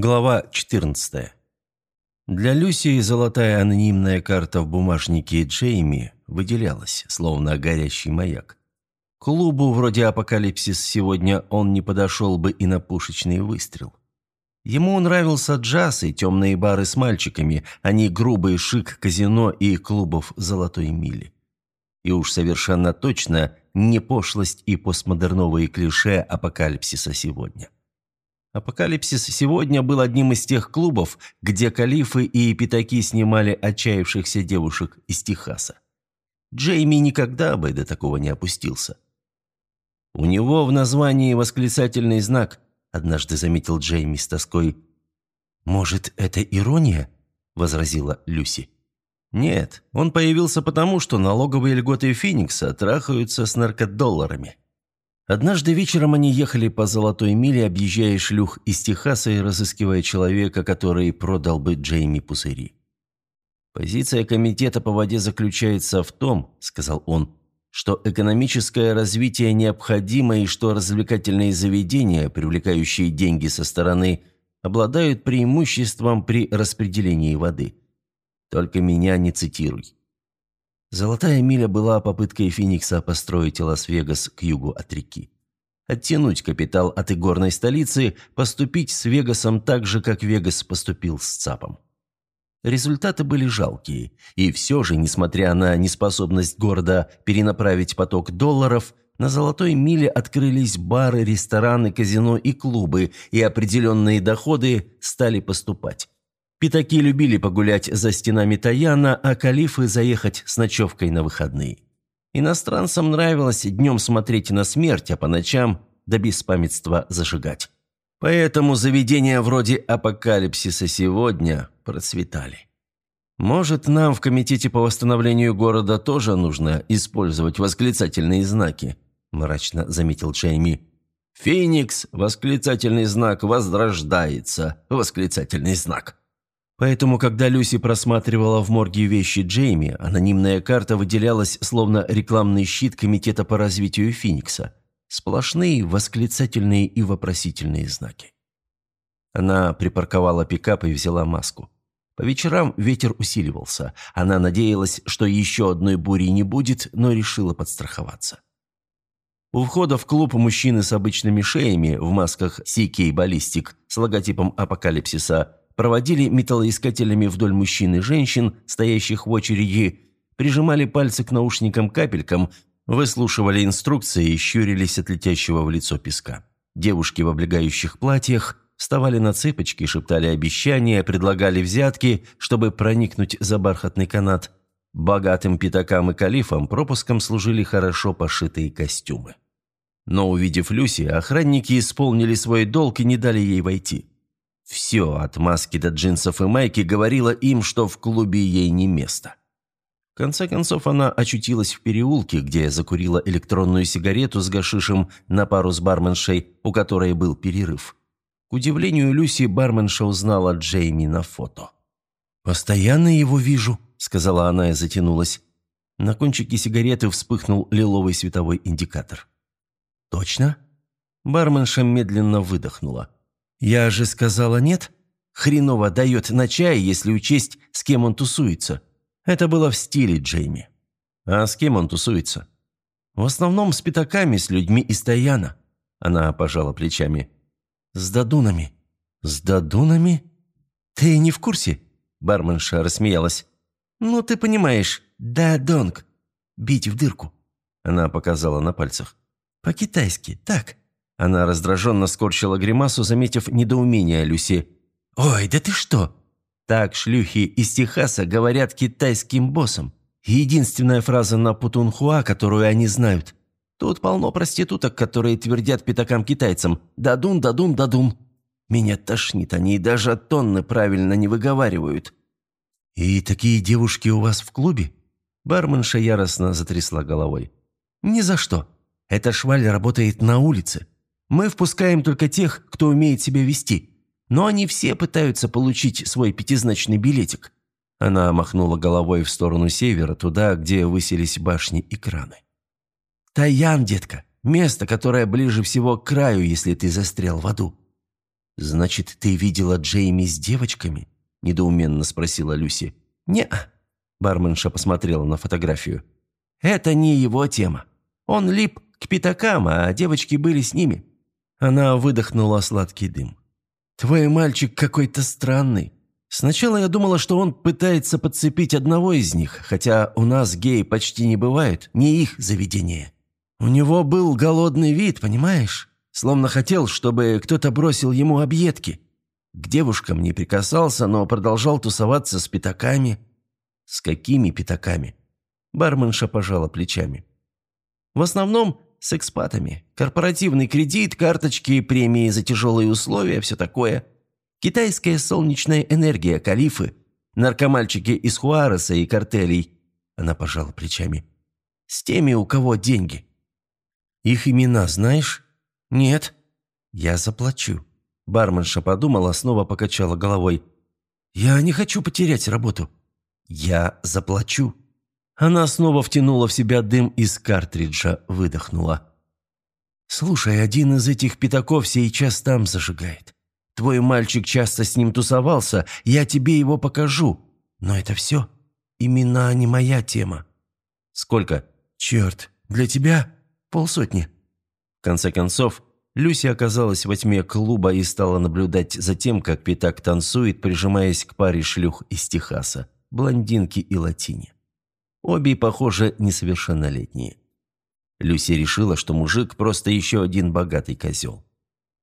Глава 14. Для Люси золотая анонимная карта в бумажнике Джейми выделялась, словно горящий маяк. Клубу вроде «Апокалипсис» сегодня он не подошел бы и на пушечный выстрел. Ему нравился джаз и темные бары с мальчиками, а не грубый шик казино и клубов «Золотой мили». И уж совершенно точно не пошлость и постмодерновые клише апокалипсиса сегодня. Апокалипсис сегодня был одним из тех клубов, где калифы и пятаки снимали отчаявшихся девушек из Техаса. Джейми никогда бы до такого не опустился. «У него в названии восклицательный знак», – однажды заметил Джейми с тоской. «Может, это ирония?» – возразила Люси. «Нет, он появился потому, что налоговые льготы Феникса трахаются с наркодолларами». Однажды вечером они ехали по Золотой миле, объезжая шлюх из Техаса и разыскивая человека, который продал бы Джейми пузыри. «Позиция комитета по воде заключается в том, — сказал он, — что экономическое развитие необходимо и что развлекательные заведения, привлекающие деньги со стороны, обладают преимуществом при распределении воды. Только меня не цитируй. Золотая миля была попыткой Феникса построить Лас-Вегас к югу от реки. Оттянуть капитал от игорной столицы, поступить с Вегасом так же, как Вегас поступил с ЦАПом. Результаты были жалкие, и все же, несмотря на неспособность города перенаправить поток долларов, на Золотой миле открылись бары, рестораны, казино и клубы, и определенные доходы стали поступать. Пятаки любили погулять за стенами Таяна, а калифы заехать с ночевкой на выходные. Иностранцам нравилось днем смотреть на смерть, а по ночам до беспамятства зажигать. Поэтому заведения вроде «Апокалипсиса» сегодня процветали. Может, нам в Комитете по восстановлению города тоже нужно использовать восклицательные знаки, мрачно заметил Чайми. «Феникс, восклицательный знак, возрождается, восклицательный знак». Поэтому, когда Люси просматривала в морге вещи Джейми, анонимная карта выделялась словно рекламный щит Комитета по развитию Феникса. Сплошные восклицательные и вопросительные знаки. Она припарковала пикап и взяла маску. По вечерам ветер усиливался. Она надеялась, что еще одной бури не будет, но решила подстраховаться. У входа в клуб мужчины с обычными шеями в масках CK Ballistic с логотипом апокалипсиса проводили металлоискателями вдоль мужчин и женщин, стоящих в очереди, прижимали пальцы к наушникам-капелькам, выслушивали инструкции и щурились от летящего в лицо песка. Девушки в облегающих платьях вставали на цепочки, шептали обещания, предлагали взятки, чтобы проникнуть за бархатный канат. Богатым пятакам и калифам пропуском служили хорошо пошитые костюмы. Но, увидев Люси, охранники исполнили свой долг и не дали ей войти. Все, от маски до джинсов и майки, говорило им, что в клубе ей не место. В конце концов, она очутилась в переулке, где закурила электронную сигарету с гашишем на пару с барменшей, у которой был перерыв. К удивлению Люси, барменша узнала Джейми на фото. «Постоянно его вижу», — сказала она и затянулась. На кончике сигареты вспыхнул лиловый световой индикатор. «Точно?» Барменша медленно выдохнула. «Я же сказала нет? Хреново дает на чай, если учесть, с кем он тусуется. Это было в стиле Джейми. А с кем он тусуется? В основном с пятаками, с людьми из Таяна. Она пожала плечами. С дадунами. С дадунами? Ты не в курсе? Барменша рассмеялась. «Ну, ты понимаешь, дадонг. Бить в дырку». Она показала на пальцах. «По-китайски, так». Она раздраженно скорчила гримасу, заметив недоумение Люси. «Ой, да ты что?» Так шлюхи из Техаса говорят китайским боссам. Единственная фраза на путунхуа, которую они знают. Тут полно проституток, которые твердят пятакам-китайцам «дадун, дадун, дадун». Меня тошнит, они даже тонны правильно не выговаривают. «И такие девушки у вас в клубе?» Барменша яростно затрясла головой. «Ни за что. Эта шваль работает на улице. Мы впускаем только тех, кто умеет себя вести. Но они все пытаются получить свой пятизначный билетик». Она махнула головой в сторону севера, туда, где высились башни и краны. «Таян, детка, место, которое ближе всего к краю, если ты застрял в аду». «Значит, ты видела Джейми с девочками?» – недоуменно спросила Люси. «Не-а», барменша посмотрела на фотографию. «Это не его тема. Он лип к пятакам, а девочки были с ними». Она выдохнула сладкий дым. «Твой мальчик какой-то странный. Сначала я думала, что он пытается подцепить одного из них, хотя у нас геи почти не бывают, не их заведение. У него был голодный вид, понимаешь? Словно хотел, чтобы кто-то бросил ему объедки. К девушкам не прикасался, но продолжал тусоваться с пятаками. С какими пятаками? Барменша пожала плечами. В основном с экспатами. Корпоративный кредит, карточки, премии за тяжелые условия, все такое – Китайская солнечная энергия, калифы, наркомальчики из Хуареса и картелей. Она пожала плечами. С теми, у кого деньги. Их имена знаешь? Нет. Я заплачу. Барменша подумала, снова покачала головой. Я не хочу потерять работу. Я заплачу. Она снова втянула в себя дым из картриджа, выдохнула. «Слушай, один из этих пятаков сейчас там зажигает. Твой мальчик часто с ним тусовался, я тебе его покажу. Но это все. Имена не моя тема». «Сколько?» «Черт, для тебя полсотни». В конце концов, Люси оказалась во тьме клуба и стала наблюдать за тем, как Пятак танцует, прижимаясь к паре шлюх из Техаса, блондинки и латине. Обе, похоже, несовершеннолетние. Люси решила, что мужик просто еще один богатый козел.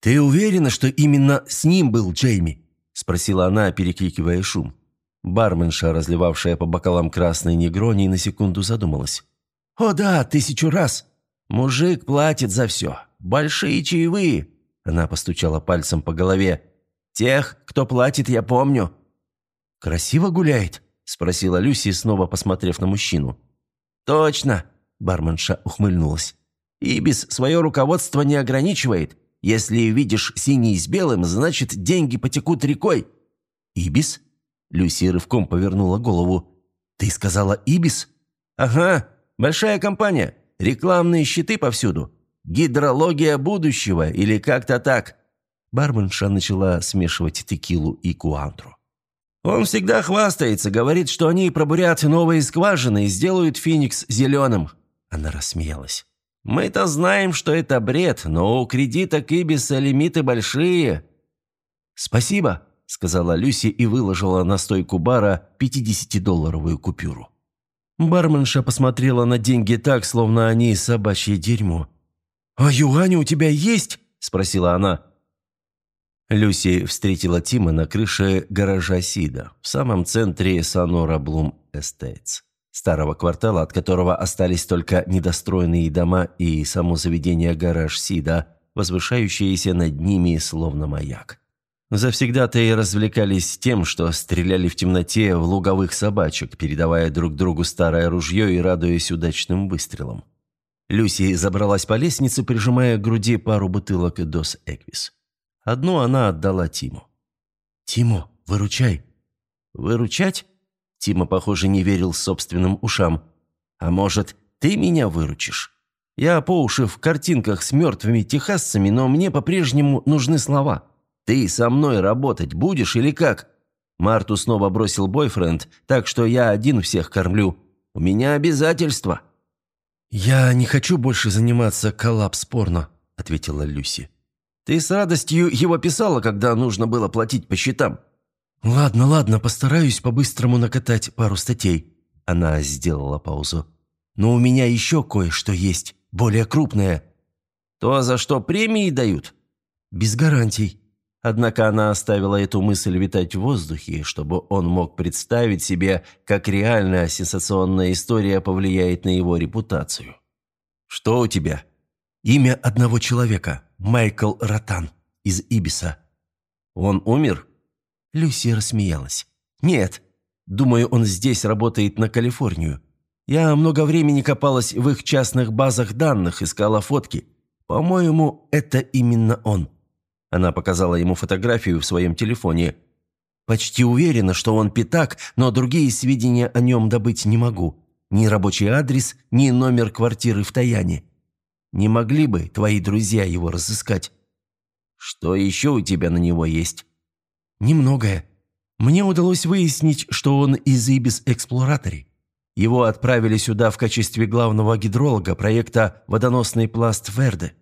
«Ты уверена, что именно с ним был Джейми?» – спросила она, перекрикивая шум. Барменша, разливавшая по бокалам красной негрони, на секунду задумалась. «О да, тысячу раз! Мужик платит за все. Большие чаевые!» Она постучала пальцем по голове. «Тех, кто платит, я помню». «Красиво гуляет?» – спросила Люси, снова посмотрев на мужчину. «Точно!» – барменша ухмыльнулась. «Ибис свое руководство не ограничивает. Если видишь синий с белым, значит, деньги потекут рекой». «Ибис?» Люси рывком повернула голову. «Ты сказала Ибис?» «Ага, большая компания. Рекламные щиты повсюду. Гидрология будущего или как-то так». Барменша начала смешивать текилу и куантру. «Он всегда хвастается, говорит, что они пробурят новые скважины и сделают Феникс зеленым». Она рассмеялась. Мы-то знаем, что это бред, но у кредита Кибиса лимиты большие». «Спасибо», — сказала Люси и выложила на стойку бара 50-долларовую купюру. Барменша посмотрела на деньги так, словно они собачье дерьмо. «А юани у тебя есть?» – спросила она. Люси встретила Тима на крыше гаража Сида, в самом центре Сонора Блум Эстейтс старого квартала, от которого остались только недостроенные дома и само заведение гараж Сида, возвышающееся над ними словно маяк. Завсегда-то развлекались тем, что стреляли в темноте в луговых собачек, передавая друг другу старое ружье и радуясь удачным выстрелам. Люси забралась по лестнице, прижимая к груди пару бутылок Дос Эквис. Одну она отдала Тиму. «Тимо, выручай». «Выручать?» Тима, похоже, не верил собственным ушам. «А может, ты меня выручишь? Я по уши в картинках с мертвыми техасцами, но мне по-прежнему нужны слова. Ты со мной работать будешь или как?» Марту снова бросил бойфренд, так что я один всех кормлю. У меня обязательства». «Я не хочу больше заниматься коллапс-порно», — ответила Люси. «Ты с радостью его писала, когда нужно было платить по счетам. «Ладно, ладно, постараюсь по-быстрому накатать пару статей». Она сделала паузу. «Но у меня еще кое-что есть, более крупное». «То, за что премии дают?» «Без гарантий». Однако она оставила эту мысль витать в воздухе, чтобы он мог представить себе, как реальная сенсационная история повлияет на его репутацию. «Что у тебя?» «Имя одного человека, Майкл Ротан, из Ибиса». «Он умер?» Люси рассмеялась. «Нет. Думаю, он здесь работает на Калифорнию. Я много времени копалась в их частных базах данных, искала фотки. По-моему, это именно он». Она показала ему фотографию в своем телефоне. «Почти уверена, что он пятак, но другие сведения о нем добыть не могу. Ни рабочий адрес, ни номер квартиры в Таяне. Не могли бы твои друзья его разыскать?» Что еще у тебя на него есть?» «Немногое. Мне удалось выяснить, что он из Ибис Эксплоратори. Его отправили сюда в качестве главного гидролога проекта «Водоносный пласт Верде».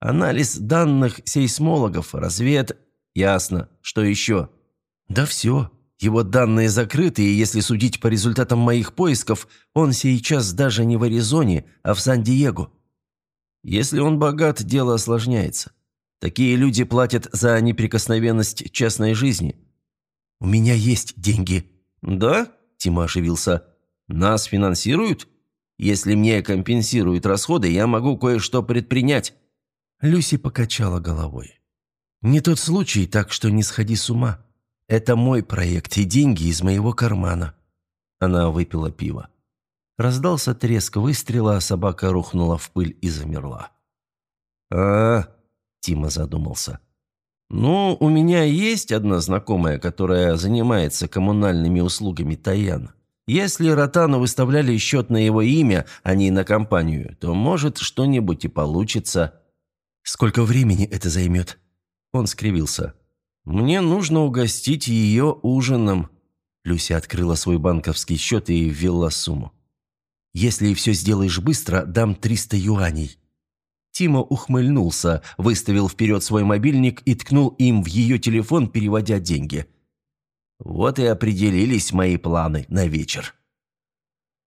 Анализ данных сейсмологов, развед... Ясно. Что еще? Да все. Его данные закрыты, и если судить по результатам моих поисков, он сейчас даже не в Аризоне, а в Сан-Диего. Если он богат, дело осложняется. Такие люди платят за неприкосновенность частной жизни. У меня есть деньги. Да? Тима оживился. Нас финансируют? Если мне компенсируют расходы, я могу кое-что предпринять». Люси покачала головой. «Не тот случай, так что не сходи с ума. Это мой проект и деньги из моего кармана». Она выпила пиво. Раздался треск выстрела, а собака рухнула в пыль и замерла. а Тима задумался. «Ну, у меня есть одна знакомая, которая занимается коммунальными услугами Таяна. Если Ротану выставляли счет на его имя, а не на компанию, то, может, что-нибудь и получится». «Сколько времени это займет?» Он скривился. «Мне нужно угостить ее ужином». Люся открыла свой банковский счет и ввела сумму. «Если все сделаешь быстро, дам 300 юаней». Тима ухмыльнулся, выставил вперед свой мобильник и ткнул им в ее телефон, переводя деньги. Вот и определились мои планы на вечер.